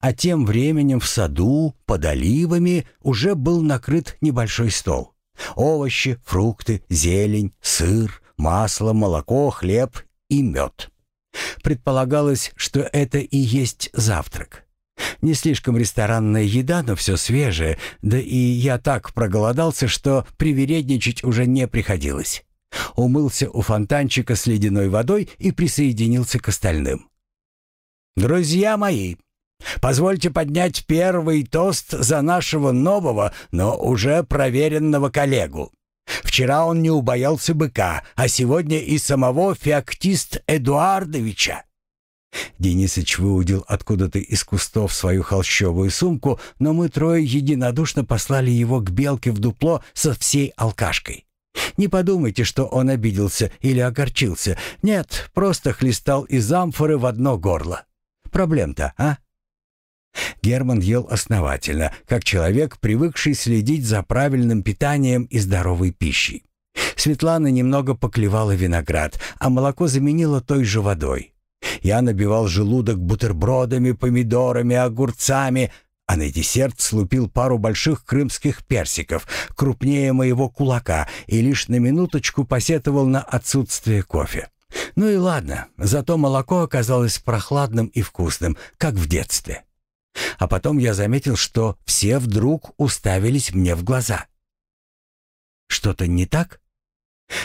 А тем временем в саду, под оливами, уже был накрыт небольшой стол. Овощи, фрукты, зелень, сыр, масло, молоко, хлеб и мед. Предполагалось, что это и есть завтрак. Не слишком ресторанная еда, но все свежее, да и я так проголодался, что привередничать уже не приходилось. Умылся у фонтанчика с ледяной водой и присоединился к остальным. «Друзья мои, позвольте поднять первый тост за нашего нового, но уже проверенного коллегу. Вчера он не убоялся быка, а сегодня и самого Феоктист Эдуардовича. Денисыч выудил откуда-то из кустов свою холщовую сумку, но мы трое единодушно послали его к белке в дупло со всей алкашкой. Не подумайте, что он обиделся или огорчился. Нет, просто хлестал из амфоры в одно горло. Проблем-то, а? Герман ел основательно, как человек, привыкший следить за правильным питанием и здоровой пищей. Светлана немного поклевала виноград, а молоко заменила той же водой. Я набивал желудок бутербродами, помидорами, огурцами, а на десерт слупил пару больших крымских персиков, крупнее моего кулака, и лишь на минуточку посетовал на отсутствие кофе. Ну и ладно, зато молоко оказалось прохладным и вкусным, как в детстве. А потом я заметил, что все вдруг уставились мне в глаза. Что-то не так?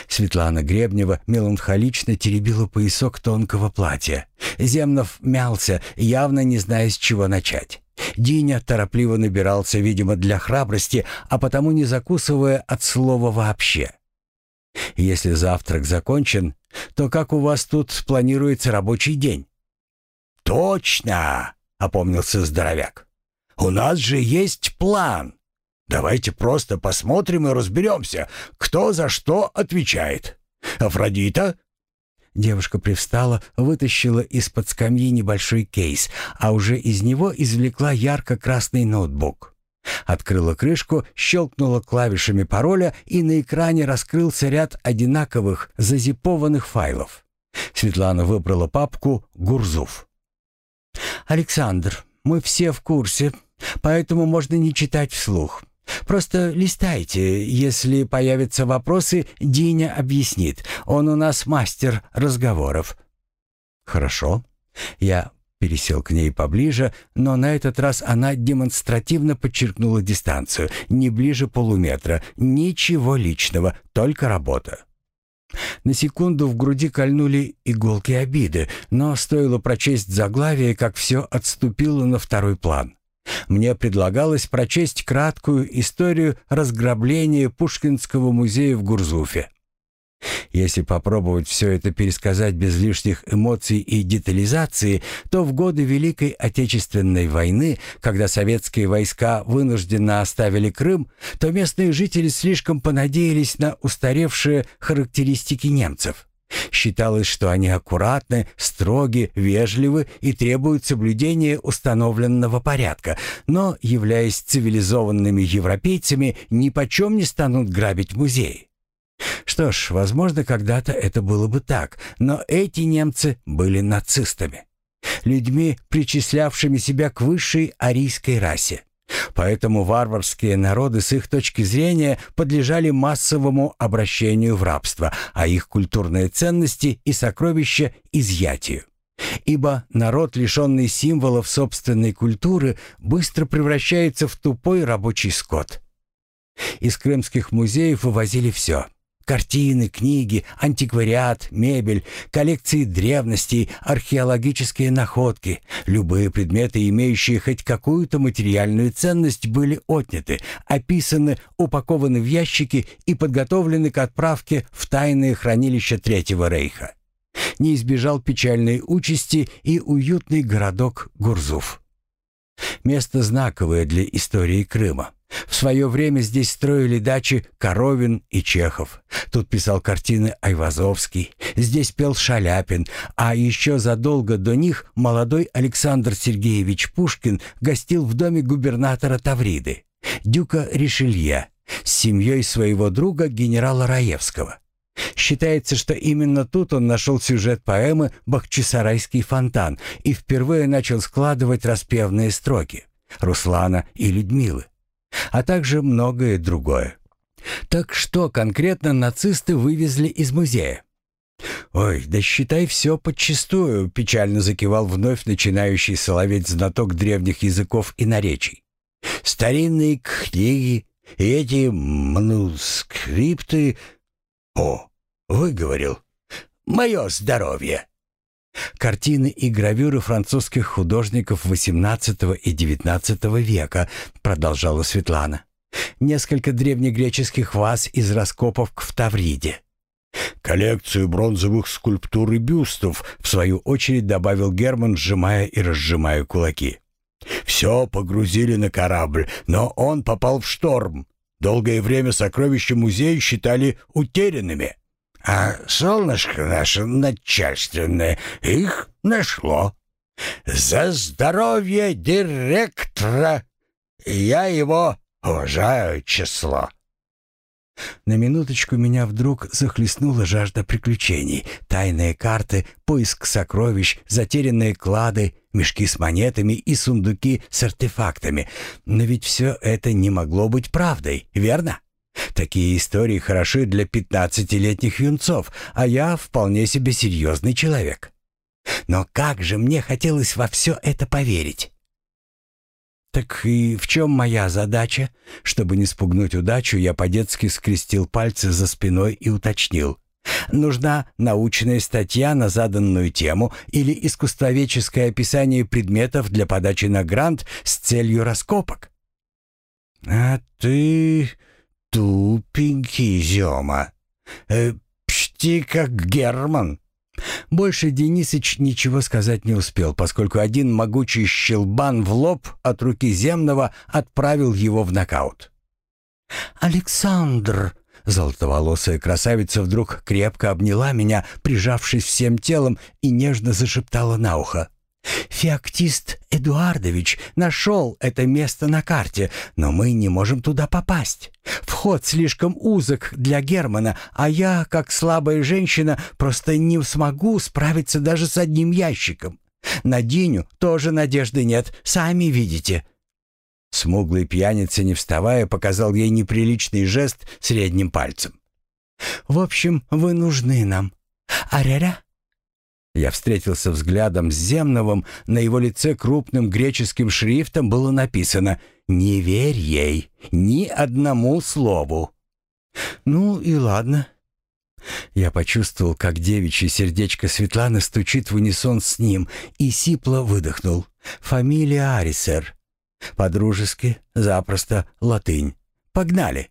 Светлана Гребнева меланхолично теребила поясок тонкого платья. Земнов мялся, явно не зная, с чего начать. Диня торопливо набирался, видимо, для храбрости, а потому не закусывая от слова вообще. «Если завтрак закончен, то как у вас тут планируется рабочий день?» «Точно!» — опомнился здоровяк. «У нас же есть план. Давайте просто посмотрим и разберемся, кто за что отвечает. Афродита?» Девушка привстала, вытащила из-под скамьи небольшой кейс, а уже из него извлекла ярко-красный ноутбук. Открыла крышку, щелкнула клавишами пароля, и на экране раскрылся ряд одинаковых зазипованных файлов. Светлана выбрала папку «Гурзуф». «Александр, мы все в курсе, поэтому можно не читать вслух. Просто листайте, если появятся вопросы, Диня объяснит. Он у нас мастер разговоров». «Хорошо». Я пересел к ней поближе, но на этот раз она демонстративно подчеркнула дистанцию, не ближе полуметра, ничего личного, только работа. На секунду в груди кольнули иголки обиды, но стоило прочесть заглавие, как все отступило на второй план. Мне предлагалось прочесть краткую историю разграбления Пушкинского музея в Гурзуфе. Если попробовать все это пересказать без лишних эмоций и детализации, то в годы Великой Отечественной войны, когда советские войска вынужденно оставили Крым, то местные жители слишком понадеялись на устаревшие характеристики немцев. Считалось, что они аккуратны, строги, вежливы и требуют соблюдения установленного порядка, но, являясь цивилизованными европейцами, ни почем не станут грабить музеи. Что ж, возможно, когда-то это было бы так, но эти немцы были нацистами, людьми, причислявшими себя к высшей арийской расе. Поэтому варварские народы с их точки зрения подлежали массовому обращению в рабство, а их культурные ценности и сокровища – изъятию. Ибо народ, лишенный символов собственной культуры, быстро превращается в тупой рабочий скот. Из крымских музеев вывозили все – Картины, книги, антиквариат, мебель, коллекции древностей, археологические находки, любые предметы, имеющие хоть какую-то материальную ценность, были отняты, описаны, упакованы в ящики и подготовлены к отправке в тайные хранилища Третьего Рейха. Не избежал печальной участи и уютный городок Гурзуф. Место знаковое для истории Крыма. В свое время здесь строили дачи Коровин и Чехов. Тут писал картины Айвазовский, здесь пел Шаляпин, а еще задолго до них молодой Александр Сергеевич Пушкин гостил в доме губернатора Тавриды, дюка Ришелье, с семьей своего друга генерала Раевского. Считается, что именно тут он нашел сюжет поэмы «Бахчисарайский фонтан» и впервые начал складывать распевные строки Руслана и Людмилы, а также многое другое. Так что конкретно нацисты вывезли из музея? «Ой, да считай все подчистую», — печально закивал вновь начинающий соловеть знаток древних языков и наречий. «Старинные книги и эти манускрипты «О, выговорил. Мое здоровье!» Картины и гравюры французских художников XVIII и XIX века, продолжала Светлана. Несколько древнегреческих ваз из раскопов в Тавриде. Коллекцию бронзовых скульптур и бюстов, в свою очередь добавил Герман, сжимая и разжимая кулаки. Все погрузили на корабль, но он попал в шторм. Долгое время сокровища музея считали утерянными. А солнышко наше начальственное их нашло. За здоровье директора я его уважаю число. На минуточку меня вдруг захлестнула жажда приключений. Тайные карты, поиск сокровищ, затерянные клады, мешки с монетами и сундуки с артефактами. Но ведь все это не могло быть правдой, верно? Такие истории хороши для пятнадцатилетних юнцов, а я вполне себе серьезный человек. Но как же мне хотелось во все это поверить. «Так и в чем моя задача?» Чтобы не спугнуть удачу, я по-детски скрестил пальцы за спиной и уточнил. «Нужна научная статья на заданную тему или искусствоведческое описание предметов для подачи на грант с целью раскопок?» «А ты тупенький, Зёма. Э, почти как Герман». Больше Денисыч ничего сказать не успел, поскольку один могучий щелбан в лоб от руки земного отправил его в нокаут. «Александр!» Золотоволосая красавица вдруг крепко обняла меня, прижавшись всем телом, и нежно зашептала на ухо. «Феоктист Эдуардович нашел это место на карте, но мы не можем туда попасть. Вход слишком узок для Германа, а я, как слабая женщина, просто не смогу справиться даже с одним ящиком. На Диню тоже надежды нет, сами видите». Смуглый пьяница, не вставая, показал ей неприличный жест средним пальцем. «В общем, вы нужны нам. Аря-ря!» Я встретился взглядом с Земновым, на его лице крупным греческим шрифтом было написано «Не верь ей, ни одному слову». «Ну и ладно». Я почувствовал, как девичье сердечко Светланы стучит в унисон с ним, и сипло выдохнул. «Фамилия Арисер». По-дружески, запросто, латынь. «Погнали!»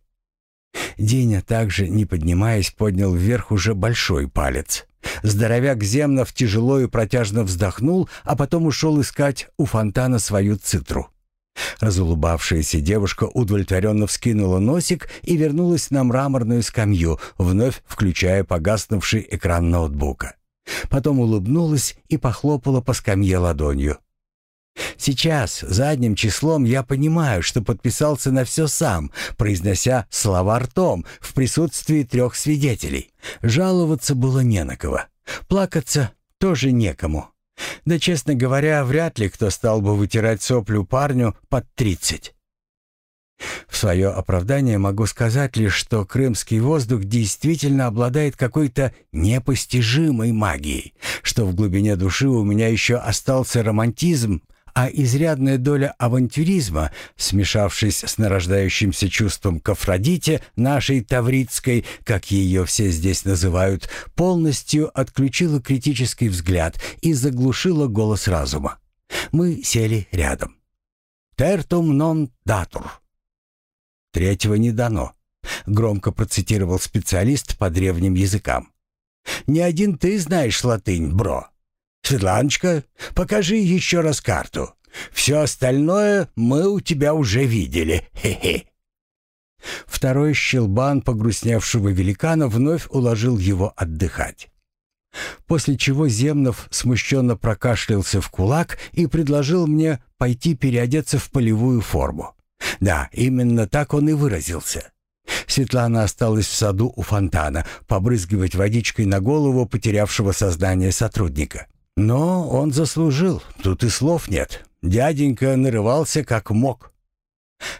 Деня также, не поднимаясь, поднял вверх уже большой палец. Здоровяк Земнов тяжело и протяжно вздохнул, а потом ушел искать у фонтана свою цитру. Разулыбавшаяся девушка удовлетворенно вскинула носик и вернулась на мраморную скамью, вновь включая погаснувший экран ноутбука. Потом улыбнулась и похлопала по скамье ладонью. Сейчас, задним числом, я понимаю, что подписался на все сам, произнося слова ртом в присутствии трех свидетелей. Жаловаться было не на кого. Плакаться тоже некому. Да, честно говоря, вряд ли кто стал бы вытирать соплю парню под тридцать. В свое оправдание могу сказать лишь, что крымский воздух действительно обладает какой-то непостижимой магией, что в глубине души у меня еще остался романтизм а изрядная доля авантюризма, смешавшись с нарождающимся чувством к Афродите, нашей Таврицкой, как ее все здесь называют, полностью отключила критический взгляд и заглушила голос разума. Мы сели рядом. «Тертум нон датур». «Третьего не дано», — громко процитировал специалист по древним языкам. «Не один ты знаешь латынь, бро». «Светланочка, покажи еще раз карту. Все остальное мы у тебя уже видели. Хе-хе». Второй щелбан погрустневшего великана вновь уложил его отдыхать. После чего Земнов смущенно прокашлялся в кулак и предложил мне пойти переодеться в полевую форму. Да, именно так он и выразился. Светлана осталась в саду у фонтана, побрызгивать водичкой на голову потерявшего сознание сотрудника. Но он заслужил, тут и слов нет. Дяденька нарывался как мог.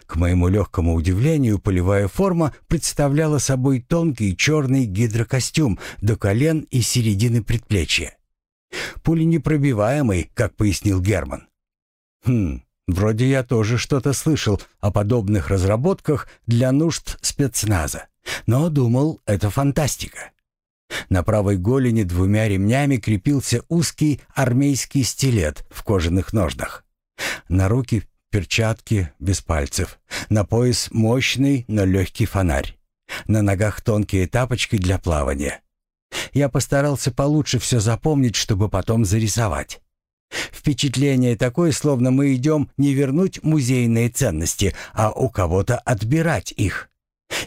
К моему легкому удивлению, полевая форма представляла собой тонкий черный гидрокостюм до колен и середины предплечья. Пуленепробиваемый, как пояснил Герман. Хм, вроде я тоже что-то слышал о подобных разработках для нужд спецназа, но думал, это фантастика. На правой голени двумя ремнями крепился узкий армейский стилет в кожаных ножнах. На руки перчатки без пальцев. На пояс мощный, но легкий фонарь. На ногах тонкие тапочки для плавания. Я постарался получше все запомнить, чтобы потом зарисовать. Впечатление такое, словно мы идем не вернуть музейные ценности, а у кого-то отбирать их.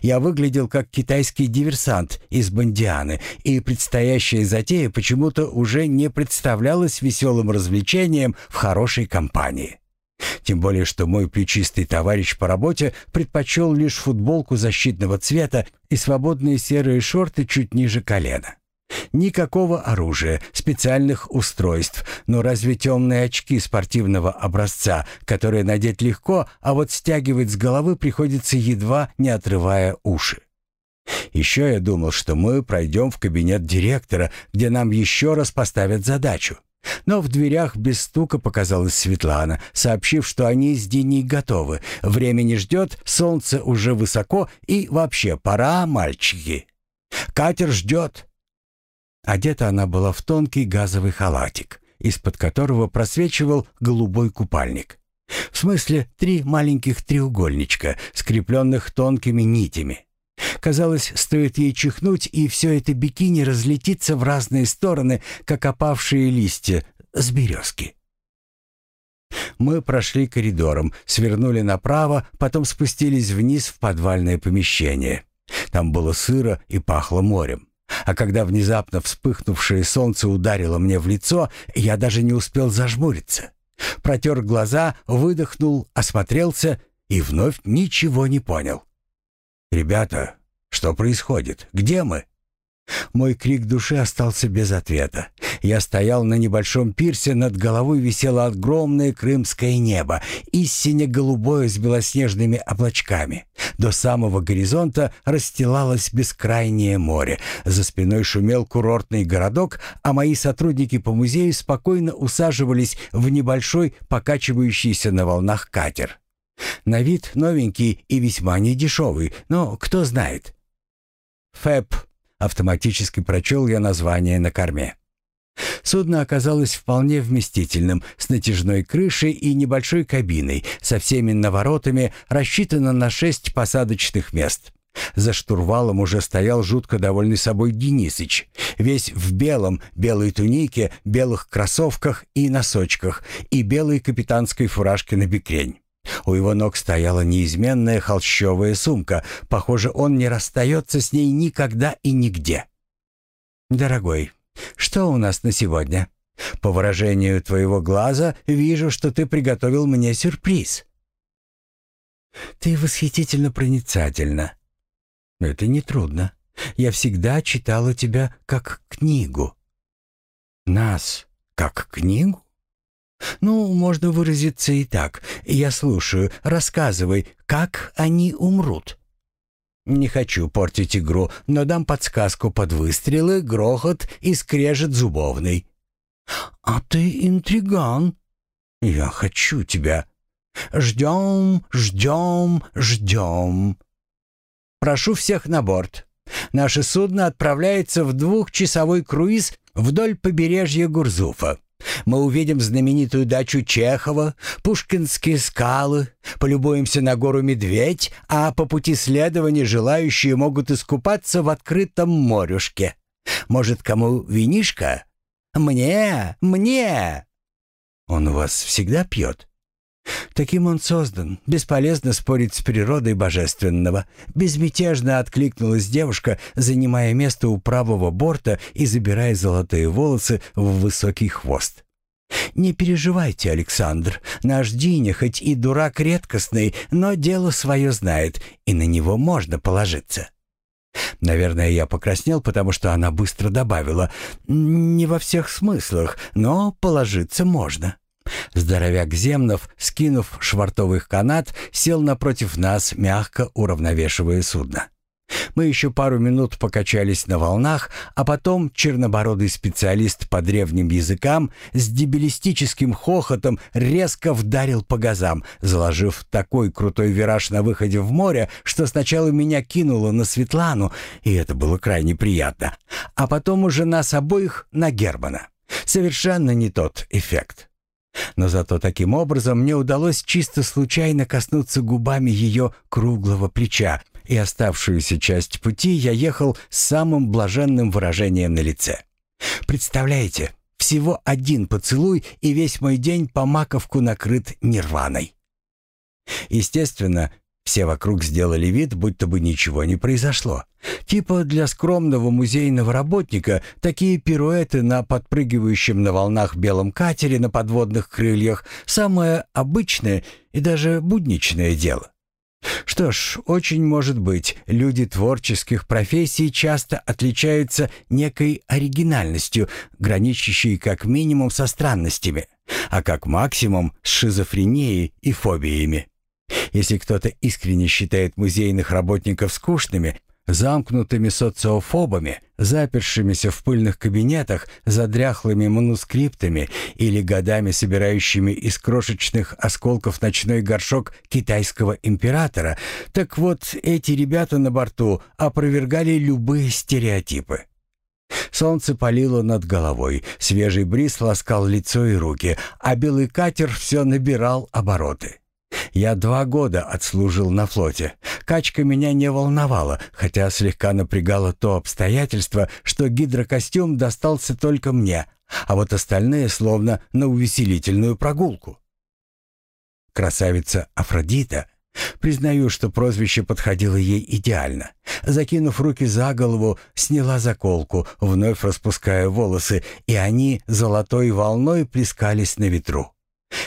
Я выглядел как китайский диверсант из Бондианы, и предстоящая затея почему-то уже не представлялась веселым развлечением в хорошей компании. Тем более, что мой плечистый товарищ по работе предпочел лишь футболку защитного цвета и свободные серые шорты чуть ниже колена. Никакого оружия, специальных устройств, но разве темные очки спортивного образца, которые надеть легко, а вот стягивать с головы приходится едва не отрывая уши. Еще я думал, что мы пройдем в кабинет директора, где нам еще раз поставят задачу. Но в дверях без стука показалась Светлана, сообщив, что они с Диней готовы. Время не ждет, солнце уже высоко и вообще пора, мальчики. Катер ждет. Одета она была в тонкий газовый халатик, из-под которого просвечивал голубой купальник. В смысле, три маленьких треугольничка, скрепленных тонкими нитями. Казалось, стоит ей чихнуть, и все это бикини разлетится в разные стороны, как опавшие листья с березки. Мы прошли коридором, свернули направо, потом спустились вниз в подвальное помещение. Там было сыро и пахло морем. А когда внезапно вспыхнувшее солнце ударило мне в лицо, я даже не успел зажмуриться. Протер глаза, выдохнул, осмотрелся и вновь ничего не понял. «Ребята, что происходит? Где мы?» Мой крик души остался без ответа. Я стоял на небольшом пирсе, над головой висело огромное крымское небо, истинно голубое с белоснежными облачками. До самого горизонта расстилалось бескрайнее море. За спиной шумел курортный городок, а мои сотрудники по музею спокойно усаживались в небольшой, покачивающийся на волнах катер. На вид новенький и весьма недешевый, но кто знает. «ФЭП», — автоматически прочел я название на корме. Судно оказалось вполне вместительным, с натяжной крышей и небольшой кабиной, со всеми наворотами, рассчитано на шесть посадочных мест. За штурвалом уже стоял жутко довольный собой Денисыч, весь в белом, белой тунике, белых кроссовках и носочках и белой капитанской фуражке на бекрень. У его ног стояла неизменная холщовая сумка. Похоже, он не расстается с ней никогда и нигде. «Дорогой, что у нас на сегодня? По выражению твоего глаза вижу, что ты приготовил мне сюрприз». «Ты восхитительно проницательна». «Это нетрудно. Я всегда читала тебя как книгу». «Нас как книгу?» «Ну, можно выразиться и так. Я слушаю. Рассказывай, как они умрут?» «Не хочу портить игру, но дам подсказку под выстрелы, грохот и скрежет зубовный». «А ты интриган». «Я хочу тебя». «Ждем, ждем, ждем». «Прошу всех на борт. Наше судно отправляется в двухчасовой круиз вдоль побережья Гурзуфа. Мы увидим знаменитую дачу Чехова, Пушкинские скалы, полюбуемся на гору Медведь, а по пути следования желающие могут искупаться в открытом морюшке. Может, кому винишка? Мне, мне!» «Он у вас всегда пьет?» Таким он создан. Бесполезно спорить с природой божественного. Безмятежно откликнулась девушка, занимая место у правого борта и забирая золотые волосы в высокий хвост. «Не переживайте, Александр. Наш Диня хоть и дурак редкостный, но дело свое знает, и на него можно положиться». Наверное, я покраснел, потому что она быстро добавила. «Не во всех смыслах, но положиться можно». Здоровяк Земнов, скинув швартовый канат, сел напротив нас, мягко уравновешивая судно. Мы еще пару минут покачались на волнах, а потом чернобородый специалист по древним языкам с дебилистическим хохотом резко вдарил по газам, заложив такой крутой вираж на выходе в море, что сначала меня кинуло на Светлану, и это было крайне приятно, а потом уже нас обоих на Германа. Совершенно не тот эффект. Но зато таким образом мне удалось чисто случайно коснуться губами ее круглого плеча, и оставшуюся часть пути я ехал с самым блаженным выражением на лице. Представляете, всего один поцелуй, и весь мой день по маковку накрыт нирваной. Естественно, все вокруг сделали вид, будто бы ничего не произошло. Типа для скромного музейного работника такие пируэты на подпрыгивающем на волнах белом катере на подводных крыльях – самое обычное и даже будничное дело. Что ж, очень может быть, люди творческих профессий часто отличаются некой оригинальностью, граничащей как минимум со странностями, а как максимум с шизофренией и фобиями. Если кто-то искренне считает музейных работников скучными, замкнутыми социофобами, запершимися в пыльных кабинетах, за дряхлыми манускриптами или годами собирающими из крошечных осколков ночной горшок китайского императора, так вот эти ребята на борту опровергали любые стереотипы. Солнце палило над головой, свежий бриз ласкал лицо и руки, а белый катер все набирал обороты. Я два года отслужил на флоте. Качка меня не волновала, хотя слегка напрягало то обстоятельство, что гидрокостюм достался только мне, а вот остальные словно на увеселительную прогулку. Красавица Афродита, признаю, что прозвище подходило ей идеально, закинув руки за голову, сняла заколку, вновь распуская волосы, и они золотой волной плескались на ветру.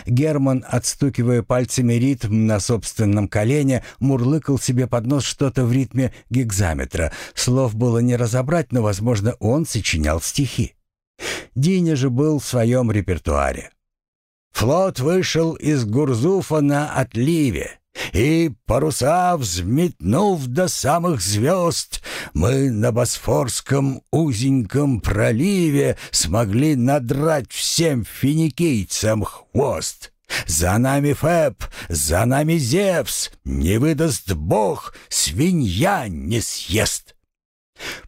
Герман, отстукивая пальцами ритм на собственном колене, мурлыкал себе под нос что-то в ритме гигзаметра. Слов было не разобрать, но, возможно, он сочинял стихи. Диня же был в своем репертуаре. «Флот вышел из Гурзуфа на отливе. И, паруса взметнув до самых звезд, мы на Босфорском узеньком проливе смогли надрать всем финикийцам хвост. За нами Феб, за нами Зевс, не выдаст Бог, свинья не съест.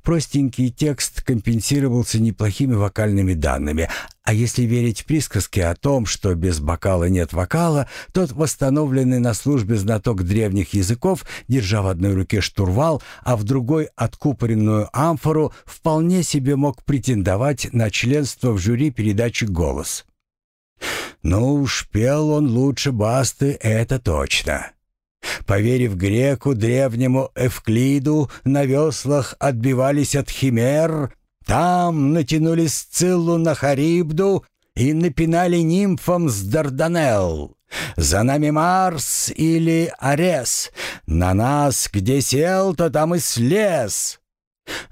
Простенький текст компенсировался неплохими вокальными данными, а если верить присказке о том, что без бокала нет вокала, тот восстановленный на службе знаток древних языков, держа в одной руке штурвал, а в другой откупоренную амфору, вполне себе мог претендовать на членство в жюри передачи «Голос». Ну уж он лучше Басты, это точно. Поверив греку древнему Эвклиду, на веслах отбивались от химер, там натянули Сциллу на Харибду и напинали нимфам с Дарданелл. За нами Марс или Арес, на нас где сел, то там и слез.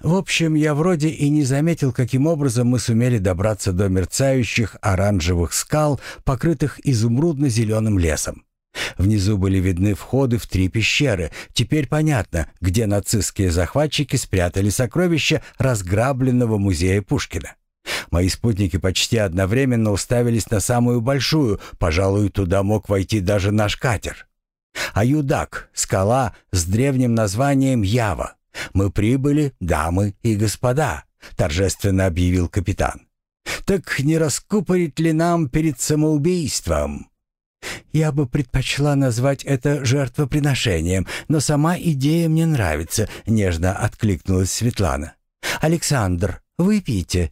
В общем, я вроде и не заметил, каким образом мы сумели добраться до мерцающих оранжевых скал, покрытых изумрудно-зеленым лесом. Внизу были видны входы в три пещеры. Теперь понятно, где нацистские захватчики спрятали сокровища разграбленного музея Пушкина. Мои спутники почти одновременно уставились на самую большую, пожалуй, туда мог войти даже наш катер. А Юдак — скала с древним названием Ява. Мы прибыли, дамы и господа, торжественно объявил капитан. Так не раскупорить ли нам перед самоубийством? Я бы предпочла назвать это жертвоприношением, но сама идея мне нравится, нежно откликнулась Светлана. Александр, выпейте.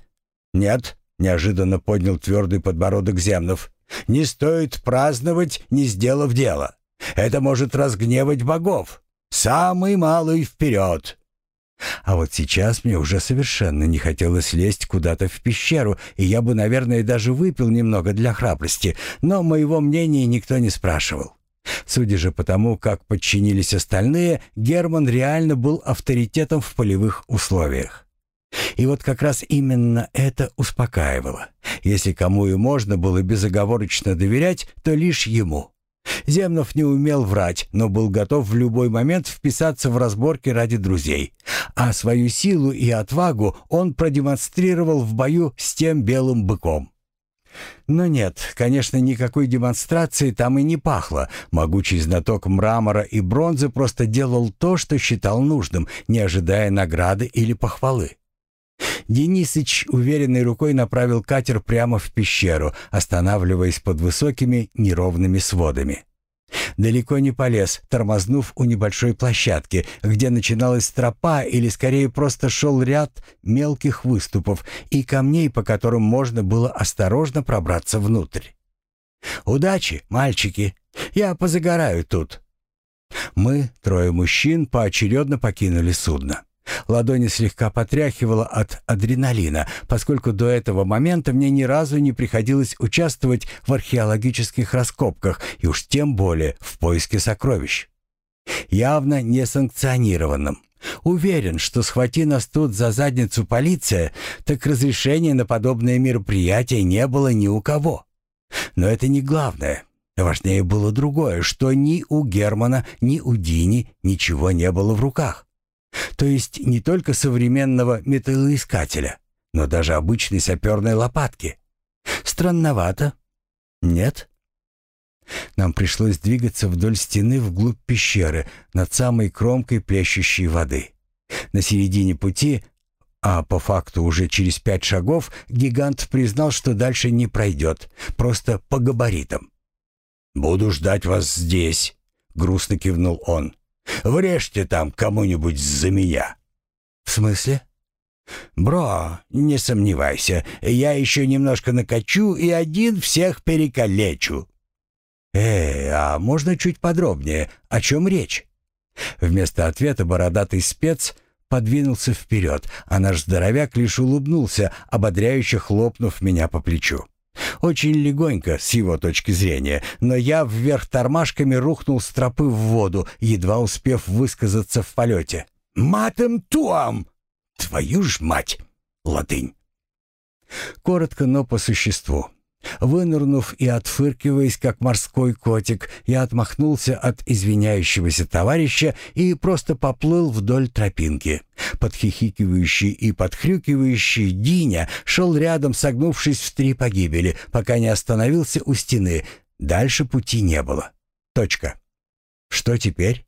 Нет, неожиданно поднял твердый подбородок Земнов. Не стоит праздновать, не сделав дело. Это может разгневать богов. Самый малый вперед. А вот сейчас мне уже совершенно не хотелось лезть куда-то в пещеру, и я бы, наверное, даже выпил немного для храбрости, но моего мнения никто не спрашивал. Судя же по тому, как подчинились остальные, Герман реально был авторитетом в полевых условиях. И вот как раз именно это успокаивало. Если кому и можно было безоговорочно доверять, то лишь ему. Земнов не умел врать, но был готов в любой момент вписаться в разборки ради друзей. А свою силу и отвагу он продемонстрировал в бою с тем белым быком. Но нет, конечно, никакой демонстрации там и не пахло. Могучий знаток мрамора и бронзы просто делал то, что считал нужным, не ожидая награды или похвалы. Денисыч уверенной рукой направил катер прямо в пещеру, останавливаясь под высокими неровными сводами. Далеко не полез, тормознув у небольшой площадки, где начиналась тропа или скорее просто шел ряд мелких выступов и камней, по которым можно было осторожно пробраться внутрь. «Удачи, мальчики! Я позагораю тут!» Мы, трое мужчин, поочередно покинули судно. Ладони слегка потряхивало от адреналина, поскольку до этого момента мне ни разу не приходилось участвовать в археологических раскопках и уж тем более в поиске сокровищ. Явно несанкционированным. Уверен, что схвати нас тут за задницу полиция, так разрешения на подобное мероприятие не было ни у кого. Но это не главное. Важнее было другое, что ни у Германа, ни у Дини ничего не было в руках. То есть не только современного металлоискателя, но даже обычной саперной лопатки. Странновато. Нет? Нам пришлось двигаться вдоль стены вглубь пещеры, над самой кромкой плещущей воды. На середине пути, а по факту уже через пять шагов, гигант признал, что дальше не пройдет, просто по габаритам. «Буду ждать вас здесь», — грустно кивнул он. Врежьте там кому-нибудь за меня». «В смысле?» «Бро, не сомневайся, я еще немножко накачу и один всех перекалечу». «Э, а можно чуть подробнее? О чем речь?» Вместо ответа бородатый спец подвинулся вперед, а наш здоровяк лишь улыбнулся, ободряюще хлопнув меня по плечу. Очень легонько, с его точки зрения, но я вверх тормашками рухнул с тропы в воду, едва успев высказаться в полете. «Матем туам!» «Твою ж мать!» Латынь. Коротко, но по существу. Вынырнув и отфыркиваясь, как морской котик, я отмахнулся от извиняющегося товарища и просто поплыл вдоль тропинки. Подхихикивающий и подхрюкивающий Диня шел рядом, согнувшись в три погибели, пока не остановился у стены. Дальше пути не было. Точка. Что теперь?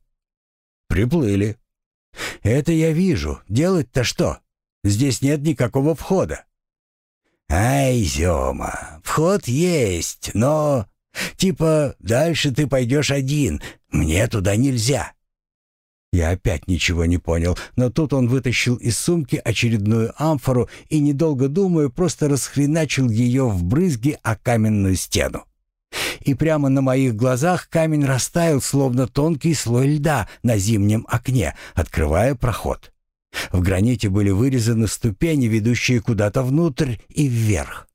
Приплыли. Это я вижу. Делать-то что? Здесь нет никакого входа. «Ай, Зёма, вход есть, но... Типа, дальше ты пойдешь один, мне туда нельзя». Я опять ничего не понял, но тут он вытащил из сумки очередную амфору и, недолго думая, просто расхреначил ее в брызги о каменную стену. И прямо на моих глазах камень растаял, словно тонкий слой льда на зимнем окне, открывая проход. В граните были вырезаны ступени, ведущие куда-то внутрь и вверх.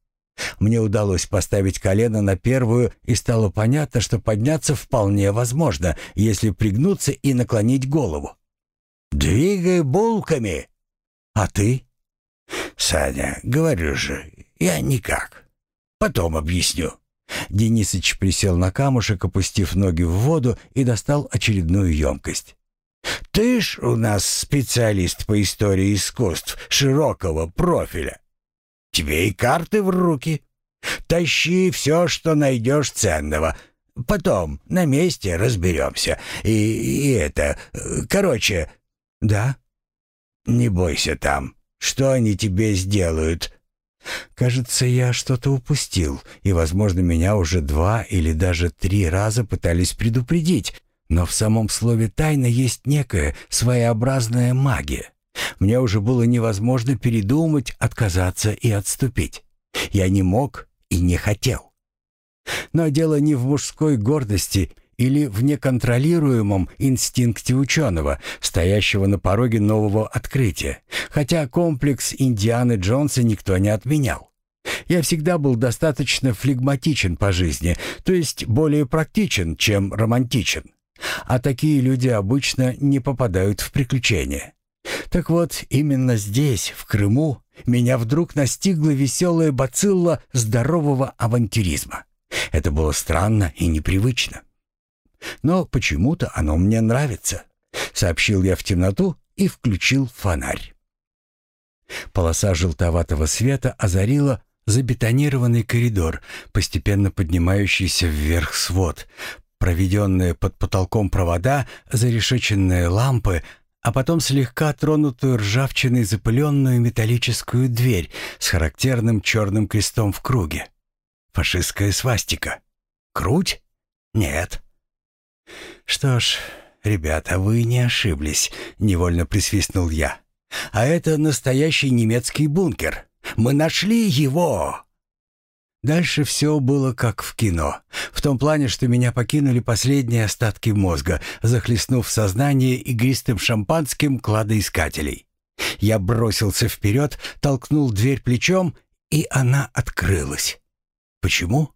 Мне удалось поставить колено на первую, и стало понятно, что подняться вполне возможно, если пригнуться и наклонить голову. «Двигай булками!» «А ты?» «Саня, говорю же, я никак. Потом объясню». Денисыч присел на камушек, опустив ноги в воду и достал очередную емкость. Ты ж у нас специалист по истории искусств широкого профиля. Тебе и карты в руки. Тащи все, что найдешь ценного. Потом на месте разберемся. И, и это... Короче... Да? Не бойся там. Что они тебе сделают?» Кажется, я что-то упустил, и, возможно, меня уже два или даже три раза пытались предупредить, но в самом слове «тайна» есть некая своеобразная магия. Мне уже было невозможно передумать, отказаться и отступить. Я не мог и не хотел. Но дело не в мужской гордости или в неконтролируемом инстинкте ученого, стоящего на пороге нового открытия, хотя комплекс Индианы Джонса никто не отменял. Я всегда был достаточно флегматичен по жизни, то есть более практичен, чем романтичен. А такие люди обычно не попадают в приключения. Так вот, именно здесь, в Крыму, меня вдруг настигла веселая бацилла здорового авантюризма. Это было странно и непривычно. Но почему-то оно мне нравится, сообщил я в темноту и включил фонарь. Полоса желтоватого света озарила забетонированный коридор, постепенно поднимающийся вверх свод, проведенные под потолком провода, зарешеченные лампы, а потом слегка тронутую ржавчиной запыленную металлическую дверь с характерным черным крестом в круге. Фашистская свастика. Круть? Нет. Что ж, ребята, вы не ошиблись, невольно присвистнул я. А это настоящий немецкий бункер. Мы нашли его. Дальше все было как в кино. В том плане, что меня покинули последние остатки мозга, захлестнув сознание игристым шампанским кладоискателей. Я бросился вперед, толкнул дверь плечом, и она открылась. Почему?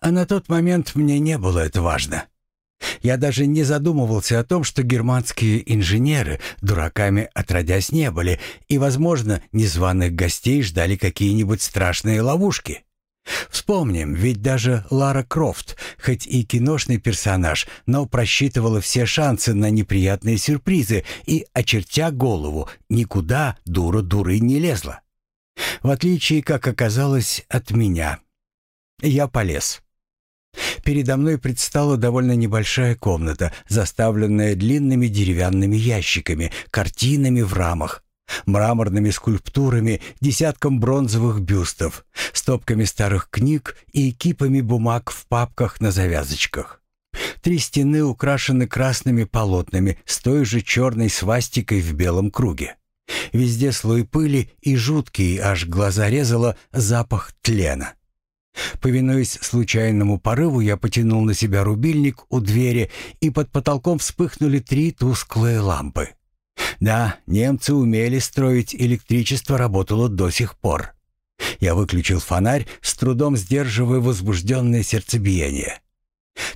А на тот момент мне не было это важно. Я даже не задумывался о том, что германские инженеры дураками отродясь не были, и, возможно, незваных гостей ждали какие-нибудь страшные ловушки. Вспомним, ведь даже Лара Крофт, хоть и киношный персонаж, но просчитывала все шансы на неприятные сюрпризы и, очертя голову, никуда дура дурой не лезла. В отличие, как оказалось, от меня. Я полез. Передо мной предстала довольно небольшая комната, заставленная длинными деревянными ящиками, картинами в рамах, мраморными скульптурами, десятком бронзовых бюстов, стопками старых книг и кипами бумаг в папках на завязочках. Три стены украшены красными полотнами с той же черной свастикой в белом круге. Везде слой пыли и жуткий, аж глаза резало, запах тлена. Повинуясь случайному порыву, я потянул на себя рубильник у двери, и под потолком вспыхнули три тусклые лампы. Да, немцы умели строить, электричество работало до сих пор. Я выключил фонарь, с трудом сдерживая возбужденное сердцебиение.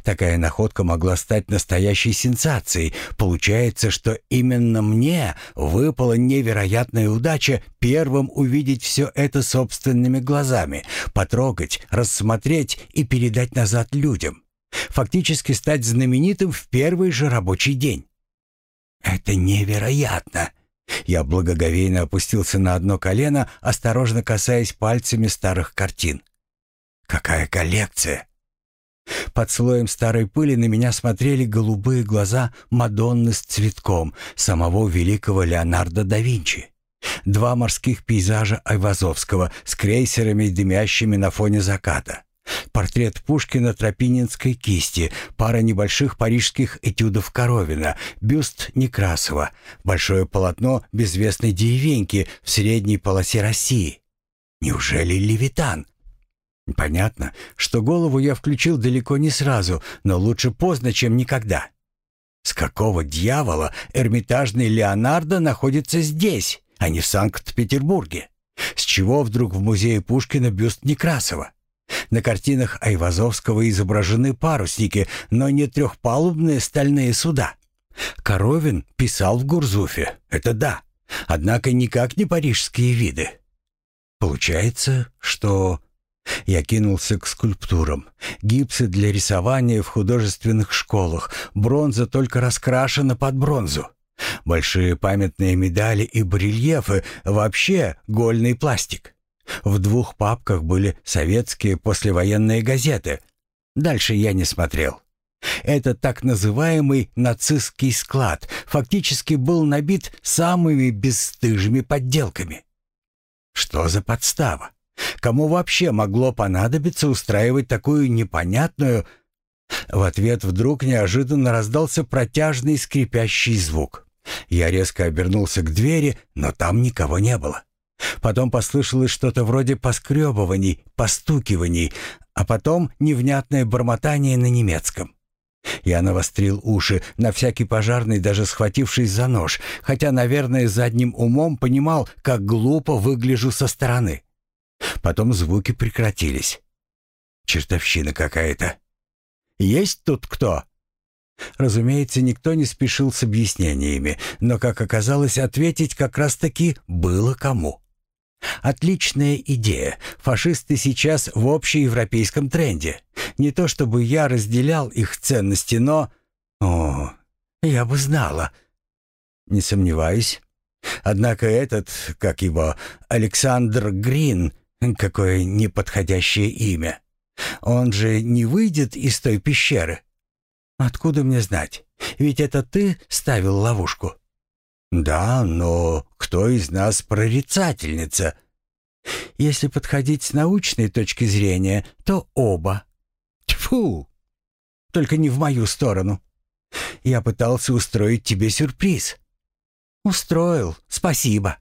Такая находка могла стать настоящей сенсацией. Получается, что именно мне выпала невероятная удача первым увидеть все это собственными глазами, потрогать, рассмотреть и передать назад людям. Фактически стать знаменитым в первый же рабочий день. «Это невероятно!» Я благоговейно опустился на одно колено, осторожно касаясь пальцами старых картин. «Какая коллекция!» Под слоем старой пыли на меня смотрели голубые глаза Мадонны с цветком самого великого Леонардо да Винчи. Два морских пейзажа Айвазовского с крейсерами, дымящими на фоне заката. Портрет Пушкина тропининской кисти, пара небольших парижских этюдов Коровина, бюст Некрасова, большое полотно безвестной деревеньки в средней полосе России. Неужели Левитан? Понятно, что голову я включил далеко не сразу, но лучше поздно, чем никогда. С какого дьявола Эрмитажный Леонардо находится здесь, а не в Санкт-Петербурге? С чего вдруг в музее Пушкина бюст Некрасова? На картинах Айвазовского изображены парусники, но не трехпалубные стальные суда. Коровин писал в Гурзуфе, это да, однако никак не парижские виды. Получается, что... Я кинулся к скульптурам. Гипсы для рисования в художественных школах, бронза только раскрашена под бронзу. Большие памятные медали и барельефы, вообще гольный пластик. В двух папках были советские послевоенные газеты. Дальше я не смотрел. Это так называемый нацистский склад фактически был набит самыми бесстыжими подделками. Что за подстава? Кому вообще могло понадобиться устраивать такую непонятную... В ответ вдруг неожиданно раздался протяжный скрипящий звук. Я резко обернулся к двери, но там никого не было. Потом послышалось что-то вроде поскребываний, постукиваний, а потом невнятное бормотание на немецком. Я навострил уши, на всякий пожарный даже схватившись за нож, хотя, наверное, задним умом понимал, как глупо выгляжу со стороны. Потом звуки прекратились. Чертовщина какая-то. «Есть тут кто?» Разумеется, никто не спешил с объяснениями, но, как оказалось, ответить как раз-таки было кому. Отличная идея. Фашисты сейчас в общеевропейском тренде. Не то чтобы я разделял их ценности, но... О, я бы знала. Не сомневаюсь. Однако этот, как его, Александр Грин, какое неподходящее имя. Он же не выйдет из той пещеры. Откуда мне знать? Ведь это ты ставил ловушку. «Да, но кто из нас прорицательница?» «Если подходить с научной точки зрения, то оба». «Тьфу! Только не в мою сторону. Я пытался устроить тебе сюрприз». «Устроил, спасибо».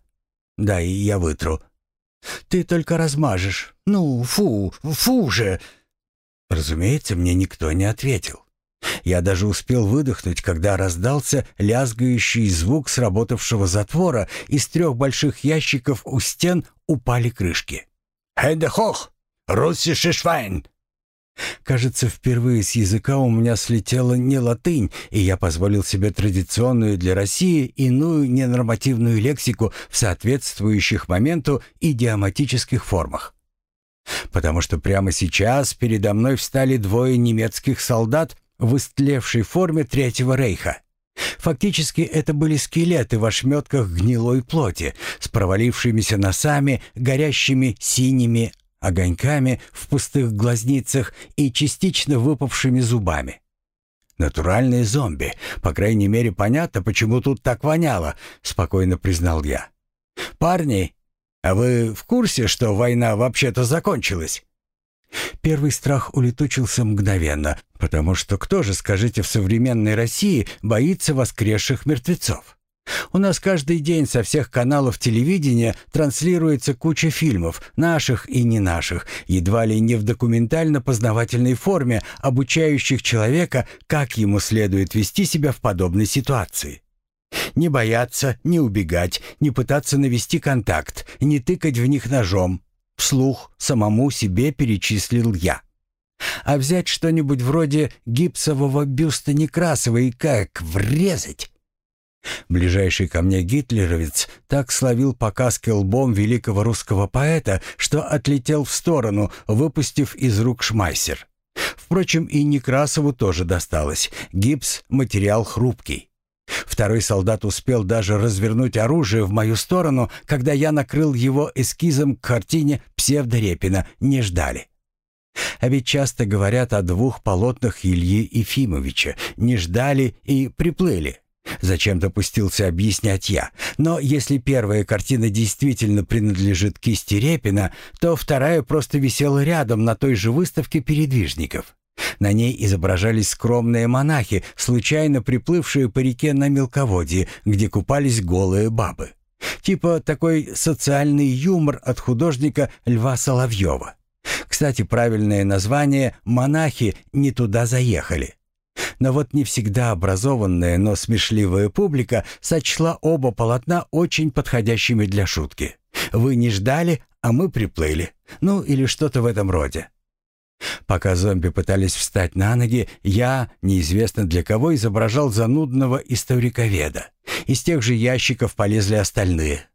«Да, и я вытру». «Ты только размажешь. Ну, фу, фу же!» Разумеется, мне никто не ответил. Я даже успел выдохнуть, когда раздался лязгающий звук сработавшего затвора, из трех больших ящиков у стен упали крышки. «Хэнде хох! Швайн!» Кажется, впервые с языка у меня слетела не латынь, и я позволил себе традиционную для России иную ненормативную лексику в соответствующих моменту идиоматических формах. Потому что прямо сейчас передо мной встали двое немецких солдат в истлевшей форме Третьего Рейха. Фактически это были скелеты в ошметках гнилой плоти с провалившимися носами, горящими синими огоньками в пустых глазницах и частично выпавшими зубами. «Натуральные зомби. По крайней мере, понятно, почему тут так воняло», — спокойно признал я. «Парни, а вы в курсе, что война вообще-то закончилась?» Первый страх улетучился мгновенно, потому что кто же, скажите, в современной России боится воскресших мертвецов? У нас каждый день со всех каналов телевидения транслируется куча фильмов, наших и не наших, едва ли не в документально-познавательной форме, обучающих человека, как ему следует вести себя в подобной ситуации. Не бояться, не убегать, не пытаться навести контакт, не тыкать в них ножом, Вслух самому себе перечислил я. А взять что-нибудь вроде гипсового бюста Некрасова и как врезать? Ближайший ко мне гитлеровец так словил по каске лбом великого русского поэта, что отлетел в сторону, выпустив из рук шмайсер. Впрочем, и Некрасову тоже досталось. Гипс — материал хрупкий. Второй солдат успел даже развернуть оружие в мою сторону, когда я накрыл его эскизом к картине псевдорепина «Не ждали». А ведь часто говорят о двух полотнах Ильи Ефимовича «Не ждали» и «Приплыли». Зачем допустился объяснять я? Но если первая картина действительно принадлежит кисти Репина, то вторая просто висела рядом на той же выставке передвижников. На ней изображались скромные монахи, случайно приплывшие по реке на мелководье, где купались голые бабы. Типа такой социальный юмор от художника Льва Соловьева. Кстати, правильное название «монахи не туда заехали». Но вот не всегда образованная, но смешливая публика сочла оба полотна очень подходящими для шутки. «Вы не ждали, а мы приплыли». Ну или что-то в этом роде. Пока зомби пытались встать на ноги, я, неизвестно для кого, изображал занудного историковеда. Из тех же ящиков полезли остальные.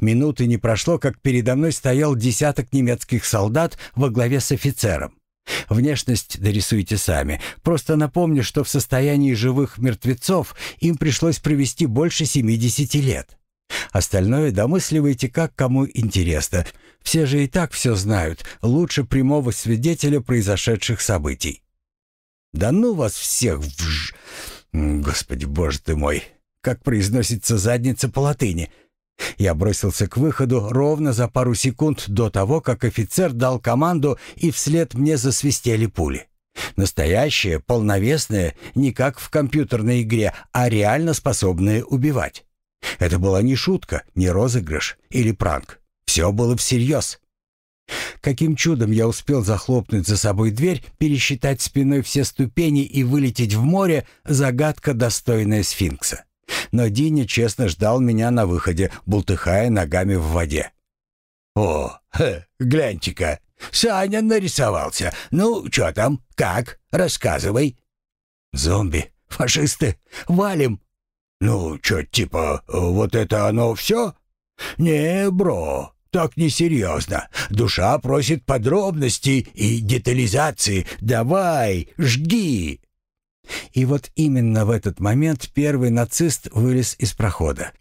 Минуты не прошло, как передо мной стоял десяток немецких солдат во главе с офицером. Внешность дорисуйте сами. Просто напомню, что в состоянии живых мертвецов им пришлось провести больше 70 лет. Остальное домысливайте как кому интересно. Все же и так все знают, лучше прямого свидетеля произошедших событий. Да ну вас всех вж... Господи, боже ты мой, как произносится задница по латыни. Я бросился к выходу ровно за пару секунд до того, как офицер дал команду, и вслед мне засвистели пули. Настоящие, полновесные, не как в компьютерной игре, а реально способные убивать. Это была не шутка, не розыгрыш или пранк. Все было всерьез. Каким чудом я успел захлопнуть за собой дверь, пересчитать спиной все ступени и вылететь в море — загадка, достойная сфинкса. Но Диня честно ждал меня на выходе, бултыхая ногами в воде. «О, гляньте-ка, Саня нарисовался. Ну, что там, как? Рассказывай». «Зомби, фашисты, валим!» «Ну, что, типа, вот это оно все?» «Не, бро, так несерьезно. Душа просит подробностей и детализации. Давай, жги!» И вот именно в этот момент первый нацист вылез из прохода.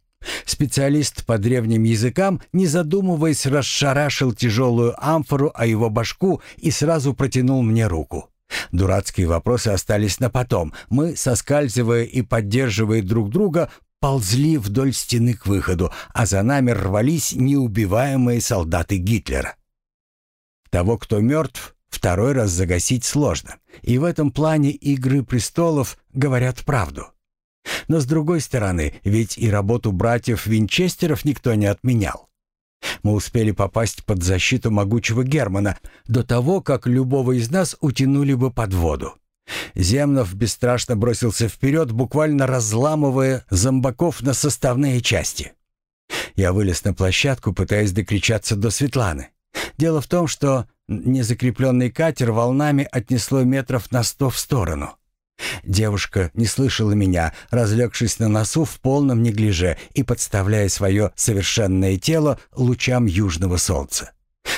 Специалист по древним языкам, не задумываясь, расшарашил тяжелую амфору о его башку и сразу протянул мне руку. Дурацкие вопросы остались на потом. Мы, соскальзывая и поддерживая друг друга, ползли вдоль стены к выходу, а за нами рвались неубиваемые солдаты Гитлера. Того, кто мертв, второй раз загасить сложно, и в этом плане «Игры престолов» говорят правду. Но с другой стороны, ведь и работу братьев Винчестеров никто не отменял. Мы успели попасть под защиту могучего Германа до того, как любого из нас утянули бы под воду. Земнов бесстрашно бросился вперед, буквально разламывая зомбаков на составные части. Я вылез на площадку, пытаясь докричаться до Светланы. Дело в том, что незакрепленный катер волнами отнесло метров на сто в сторону. Девушка не слышала меня, разлегшись на носу в полном неглиже и подставляя свое совершенное тело лучам южного солнца.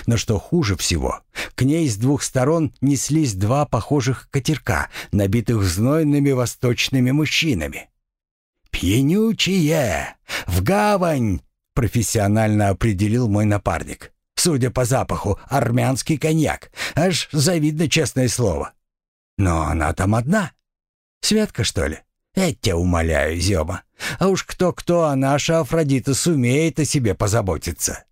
Но что хуже всего, к ней с двух сторон неслись два похожих катерка, набитых знойными восточными мужчинами. «Пьянючие! В гавань!» — профессионально определил мой напарник. «Судя по запаху, армянский коньяк. Аж завидно, честное слово. Но она там одна. Светка, что ли? Я тебя умоляю, Зёма. А уж кто-кто, а наша Афродита сумеет о себе позаботиться».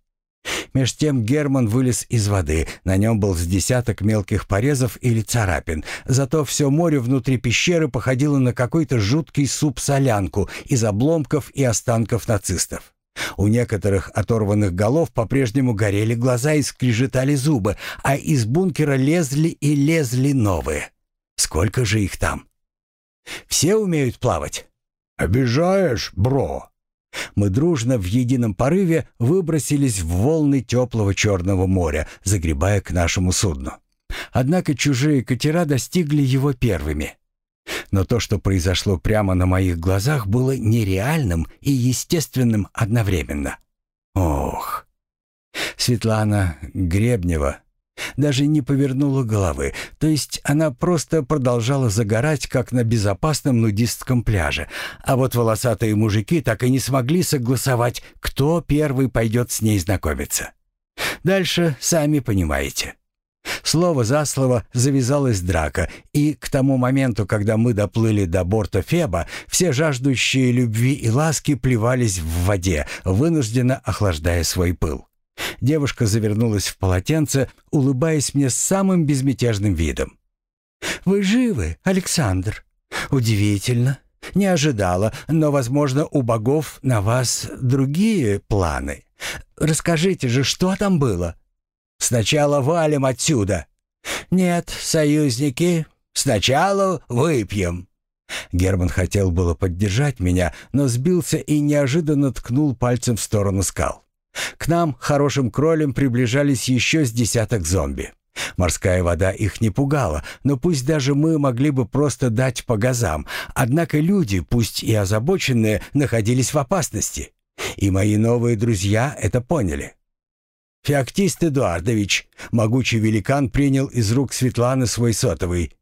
Меж тем Герман вылез из воды. На нем был с десяток мелких порезов или царапин. Зато все море внутри пещеры походило на какой-то жуткий суп-солянку из обломков и останков нацистов. У некоторых оторванных голов по-прежнему горели глаза и скрежетали зубы, а из бункера лезли и лезли новые. Сколько же их там? Все умеют плавать? «Обижаешь, бро!» Мы дружно в едином порыве выбросились в волны теплого Черного моря, загребая к нашему судну. Однако чужие катера достигли его первыми. Но то, что произошло прямо на моих глазах, было нереальным и естественным одновременно. Ох! Светлана Гребнева даже не повернула головы, то есть она просто продолжала загорать, как на безопасном нудистском пляже, а вот волосатые мужики так и не смогли согласовать, кто первый пойдет с ней знакомиться. Дальше сами понимаете. Слово за слово завязалась драка, и к тому моменту, когда мы доплыли до борта Феба, все жаждущие любви и ласки плевались в воде, вынужденно охлаждая свой пыл. Девушка завернулась в полотенце, улыбаясь мне самым безмятежным видом. «Вы живы, Александр? Удивительно. Не ожидала, но, возможно, у богов на вас другие планы. Расскажите же, что там было?» «Сначала валим отсюда». «Нет, союзники, сначала выпьем». Герман хотел было поддержать меня, но сбился и неожиданно ткнул пальцем в сторону скал. К нам хорошим кролем приближались еще с десяток зомби. Морская вода их не пугала, но пусть даже мы могли бы просто дать по газам, однако люди, пусть и озабоченные, находились в опасности. И мои новые друзья это поняли. «Феоктист Эдуардович», — могучий великан принял из рук Светланы свой сотовый.